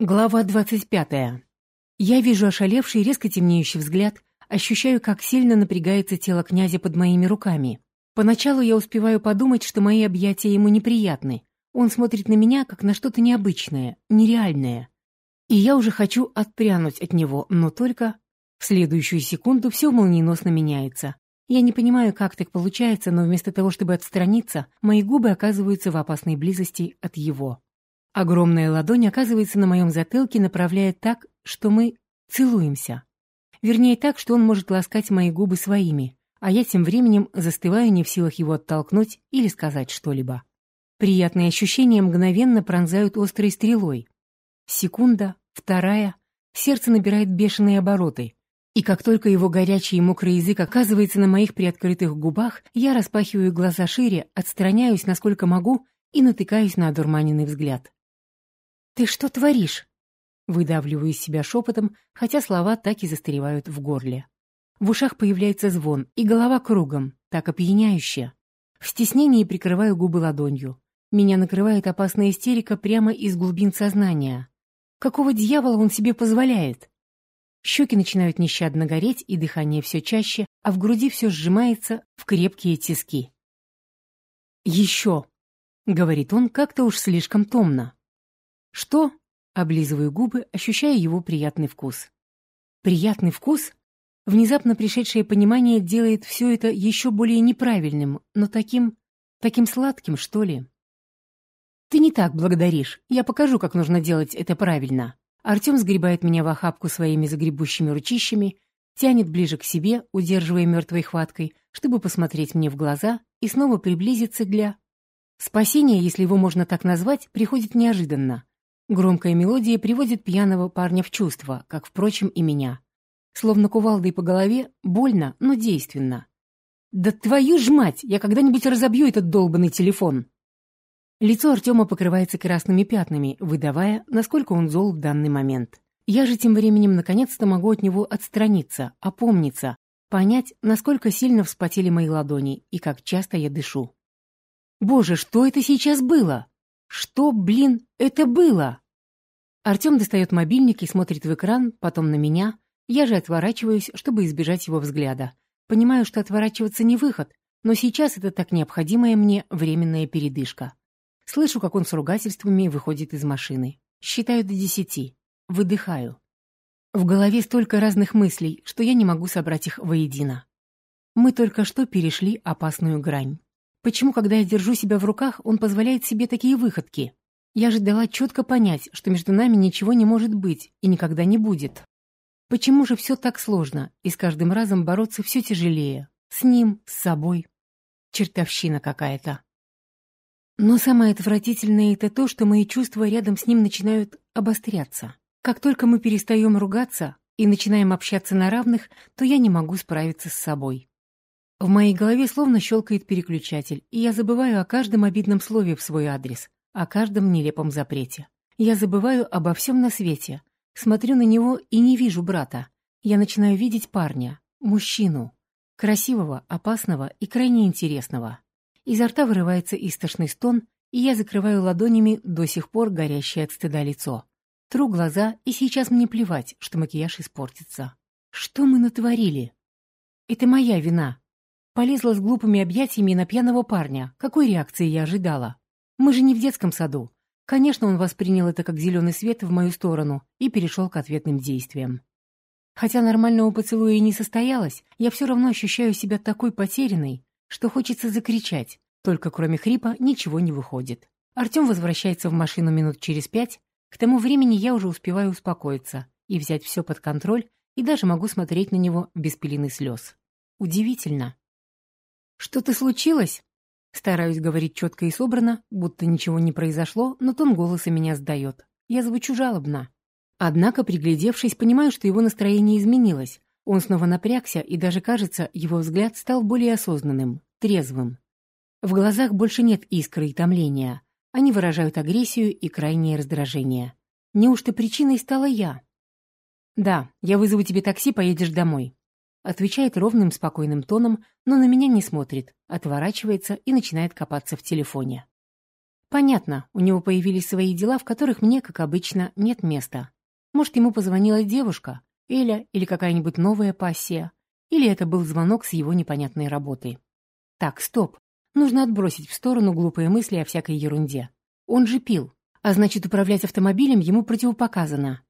Глава двадцать пятая. Я вижу ошалевший, резко темнеющий взгляд, ощущаю, как сильно напрягается тело князя под моими руками. Поначалу я успеваю подумать, что мои объятия ему неприятны. Он смотрит на меня, как на что-то необычное, нереальное. И я уже хочу отпрянуть от него, но только... В следующую секунду все молниеносно меняется. Я не понимаю, как так получается, но вместо того, чтобы отстраниться, мои губы оказываются в опасной близости от его. Огромная ладонь оказывается на моем затылке, направляя так, что мы целуемся. Вернее, так, что он может ласкать мои губы своими, а я тем временем застываю не в силах его оттолкнуть или сказать что-либо. Приятные ощущения мгновенно пронзают острой стрелой. Секунда, вторая, сердце набирает бешеные обороты. И как только его горячий и мокрый язык оказывается на моих приоткрытых губах, я распахиваю глаза шире, отстраняюсь, насколько могу, и натыкаюсь на одурманенный взгляд. «Ты что творишь?» Выдавливаю из себя шепотом, хотя слова так и застревают в горле. В ушах появляется звон, и голова кругом, так опьяняюще. В стеснении прикрываю губы ладонью. Меня накрывает опасная истерика прямо из глубин сознания. Какого дьявола он себе позволяет? Щеки начинают нещадно гореть, и дыхание все чаще, а в груди все сжимается в крепкие тиски. «Еще!» — говорит он как-то уж слишком томно. «Что?» — облизываю губы, ощущая его приятный вкус. «Приятный вкус?» Внезапно пришедшее понимание делает все это еще более неправильным, но таким... таким сладким, что ли. «Ты не так благодаришь. Я покажу, как нужно делать это правильно». Артем сгребает меня в охапку своими загребущими ручищами, тянет ближе к себе, удерживая мертвой хваткой, чтобы посмотреть мне в глаза и снова приблизиться для... Спасение, если его можно так назвать, приходит неожиданно. Громкая мелодия приводит пьяного парня в чувство, как, впрочем, и меня. Словно кувалдой по голове, больно, но действенно. «Да твою ж мать! Я когда-нибудь разобью этот долбанный телефон!» Лицо Артема покрывается красными пятнами, выдавая, насколько он зол в данный момент. Я же тем временем наконец-то могу от него отстраниться, опомниться, понять, насколько сильно вспотели мои ладони и как часто я дышу. «Боже, что это сейчас было?» Что, блин, это было? Артем достает мобильник и смотрит в экран, потом на меня. Я же отворачиваюсь, чтобы избежать его взгляда. Понимаю, что отворачиваться не выход, но сейчас это так необходимая мне временная передышка. Слышу, как он с ругательствами выходит из машины. Считаю до десяти. Выдыхаю. В голове столько разных мыслей, что я не могу собрать их воедино. Мы только что перешли опасную грань. Почему, когда я держу себя в руках, он позволяет себе такие выходки? Я же дала четко понять, что между нами ничего не может быть и никогда не будет. Почему же все так сложно, и с каждым разом бороться все тяжелее? С ним, с собой. Чертовщина какая-то. Но самое отвратительное это то, что мои чувства рядом с ним начинают обостряться. Как только мы перестаем ругаться и начинаем общаться на равных, то я не могу справиться с собой. В моей голове словно щелкает переключатель, и я забываю о каждом обидном слове в свой адрес, о каждом нелепом запрете. Я забываю обо всем на свете. Смотрю на него и не вижу брата. Я начинаю видеть парня, мужчину. Красивого, опасного и крайне интересного. Изо рта вырывается истошный стон, и я закрываю ладонями до сих пор горящее от стыда лицо. Тру глаза, и сейчас мне плевать, что макияж испортится. Что мы натворили? Это моя вина, Полезла с глупыми объятиями на пьяного парня. Какой реакции я ожидала? Мы же не в детском саду. Конечно, он воспринял это как зеленый свет в мою сторону и перешел к ответным действиям. Хотя нормального поцелуя и не состоялось, я все равно ощущаю себя такой потерянной, что хочется закричать, только кроме хрипа ничего не выходит. Артем возвращается в машину минут через пять, к тому времени я уже успеваю успокоиться и взять все под контроль, и даже могу смотреть на него без пелены слез. Удивительно. «Что-то случилось?» Стараюсь говорить четко и собрано, будто ничего не произошло, но тон голоса меня сдает. Я звучу жалобно. Однако, приглядевшись, понимаю, что его настроение изменилось. Он снова напрягся, и даже, кажется, его взгляд стал более осознанным, трезвым. В глазах больше нет искры и томления. Они выражают агрессию и крайнее раздражение. Неужто причиной стала я? «Да, я вызову тебе такси, поедешь домой». Отвечает ровным, спокойным тоном, но на меня не смотрит, отворачивается и начинает копаться в телефоне. Понятно, у него появились свои дела, в которых мне, как обычно, нет места. Может, ему позвонила девушка, Эля или какая-нибудь новая пассия, или это был звонок с его непонятной работы. Так, стоп. Нужно отбросить в сторону глупые мысли о всякой ерунде. Он же пил, а значит, управлять автомобилем ему противопоказано.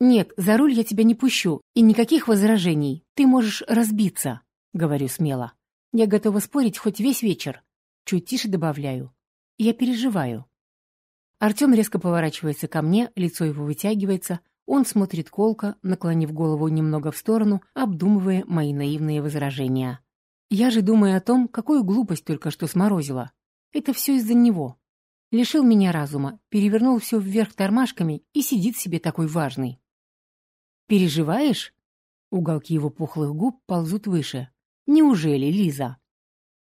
«Нет, за руль я тебя не пущу, и никаких возражений. Ты можешь разбиться», — говорю смело. Я готова спорить хоть весь вечер. Чуть тише добавляю. Я переживаю. Артем резко поворачивается ко мне, лицо его вытягивается, он смотрит колко, наклонив голову немного в сторону, обдумывая мои наивные возражения. Я же думаю о том, какую глупость только что сморозила. Это все из-за него. Лишил меня разума, перевернул все вверх тормашками и сидит себе такой важный. «Переживаешь?» Уголки его пухлых губ ползут выше. «Неужели, Лиза?»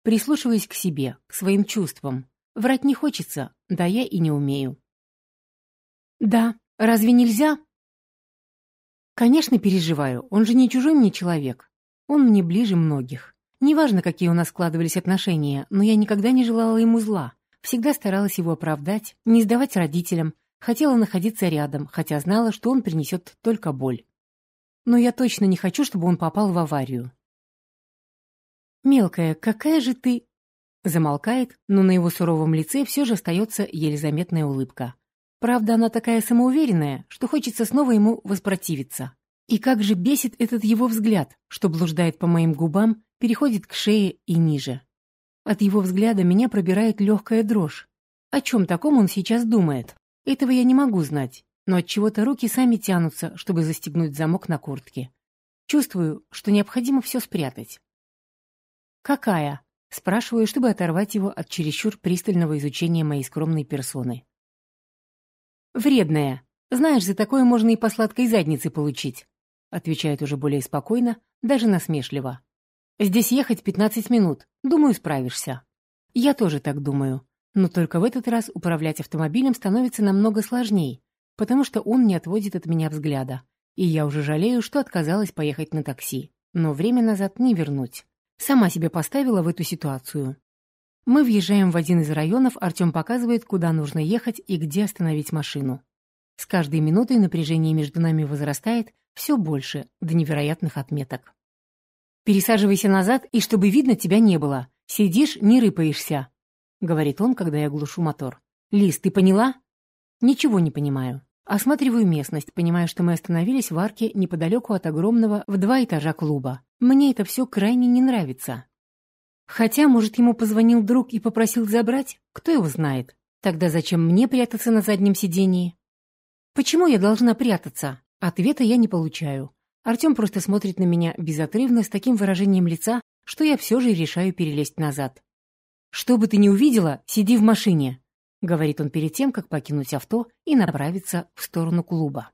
Прислушиваясь к себе, к своим чувствам. Врать не хочется, да я и не умею. «Да, разве нельзя?» «Конечно, переживаю, он же не чужой мне человек. Он мне ближе многих. Неважно, какие у нас складывались отношения, но я никогда не желала ему зла. Всегда старалась его оправдать, не сдавать родителям, хотела находиться рядом, хотя знала, что он принесет только боль но я точно не хочу, чтобы он попал в аварию. «Мелкая, какая же ты...» Замолкает, но на его суровом лице все же остается еле заметная улыбка. Правда, она такая самоуверенная, что хочется снова ему воспротивиться. И как же бесит этот его взгляд, что блуждает по моим губам, переходит к шее и ниже. От его взгляда меня пробирает легкая дрожь. О чем таком он сейчас думает? Этого я не могу знать но от чего-то руки сами тянутся, чтобы застегнуть замок на куртке. Чувствую, что необходимо все спрятать. «Какая?» — спрашиваю, чтобы оторвать его от чересчур пристального изучения моей скромной персоны. «Вредная. Знаешь, за такое можно и по сладкой заднице получить», — отвечает уже более спокойно, даже насмешливо. «Здесь ехать пятнадцать минут. Думаю, справишься». Я тоже так думаю. Но только в этот раз управлять автомобилем становится намного сложнее, потому что он не отводит от меня взгляда. И я уже жалею, что отказалась поехать на такси. Но время назад не вернуть. Сама себя поставила в эту ситуацию. Мы въезжаем в один из районов, Артем показывает, куда нужно ехать и где остановить машину. С каждой минутой напряжение между нами возрастает все больше, до невероятных отметок. «Пересаживайся назад, и чтобы видно тебя не было. Сидишь, не рыпаешься», — говорит он, когда я глушу мотор. «Лиз, ты поняла?» «Ничего не понимаю. Осматриваю местность, понимая, что мы остановились в арке неподалеку от огромного в два этажа клуба. Мне это все крайне не нравится. Хотя, может, ему позвонил друг и попросил забрать? Кто его знает? Тогда зачем мне прятаться на заднем сидении? Почему я должна прятаться? Ответа я не получаю. Артем просто смотрит на меня безотрывно с таким выражением лица, что я все же решаю перелезть назад. «Что бы ты ни увидела, сиди в машине», — говорит он перед тем, как покинуть авто и направиться в сторону клуба.